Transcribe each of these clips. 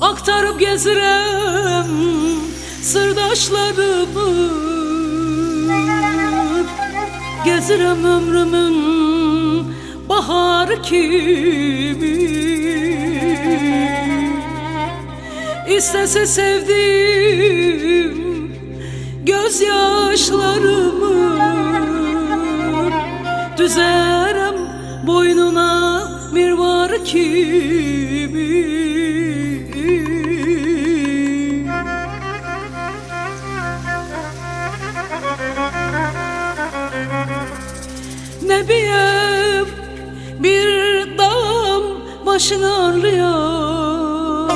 Aktarıp gezirem sırdaşlarımı. Gezirem ömrümün bahar kimi. İstese sevdim gözyaşlarımı. Düzerem boynuna mirvar kimi Ne bileyim bir dağım başın ağrıyor.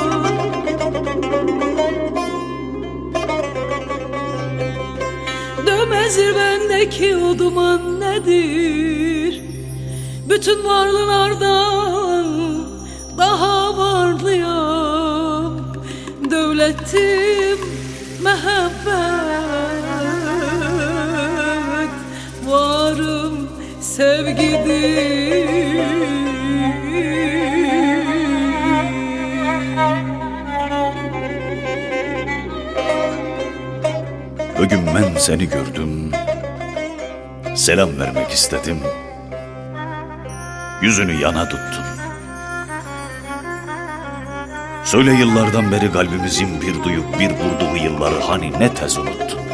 Dömezir bendeki o duman nedir? Bütün varlılardan daha varlıyım Devletim Bugün ben seni gördüm. Selam vermek istedim. Yüzünü yana tuttun. Söyle yıllardan beri kalbimizin bir duyup bir vurduğu yılları hani ne tez unuttun.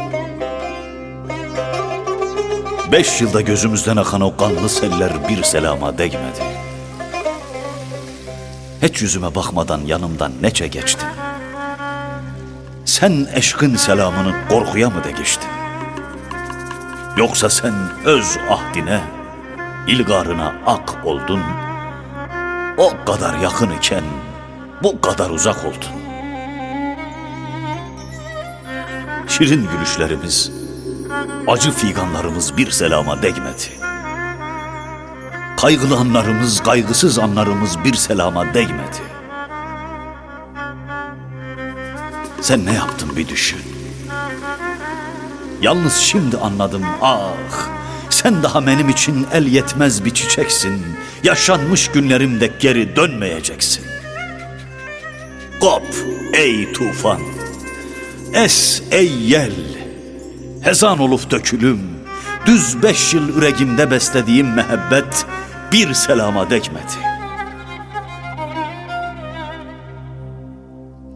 Beş yılda gözümüzden akan o kanlı seller bir selama değmedi. Hiç yüzüme bakmadan yanımdan neçe geçtin. Sen eşkın selamını korkuya mı de? Yoksa sen öz ahdine, ilgarına ak oldun. O kadar yakın iken bu kadar uzak oldun. Şirin gülüşlerimiz, acı figanlarımız bir selama değmedi. Kaygılı anlarımız, kaygısız anlarımız bir selama değmedi. Sen ne yaptın bir düşün. Yalnız şimdi anladım ah. Sen daha benim için el yetmez bir çiçeksin. Yaşanmış günlerimde geri dönmeyeceksin. Kop ey tufan. Es ey yel. Hezan olup dökülüm. Düz beş yıl üregimde beslediğim mehabbet bir selama dekmedi.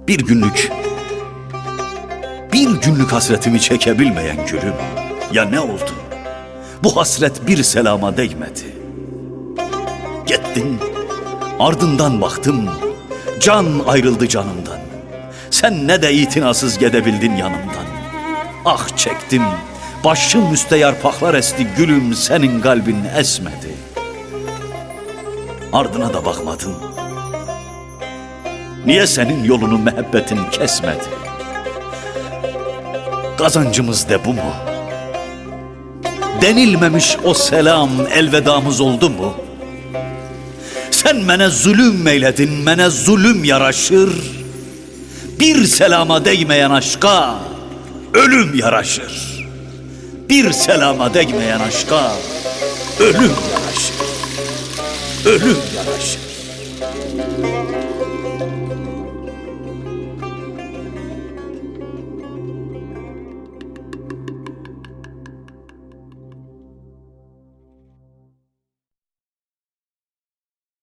Bir günlük bir günlük hasretimi çekebilmeyen gülüm. Ya ne oldu? Bu hasret bir selama değmedi. Gittin, ardından baktım, can ayrıldı canımdan. Sen ne de itinasız gedebildin yanımdan. Ah çektim, başım üstte yarpaklar esti, gülüm senin kalbin esmedi. Ardına da bakmadın. Niye senin yolunu muhabbetin kesmedi? Kazancımız da bu mu? Denilmemiş o selam elvedamız oldu mu? Sen mene zulüm eyledin, mene zulüm yaraşır. Bir selama değmeyen aşka ölüm yaraşır. Bir selama değmeyen aşka ölüm yaraşır. Ölüm yaraşır.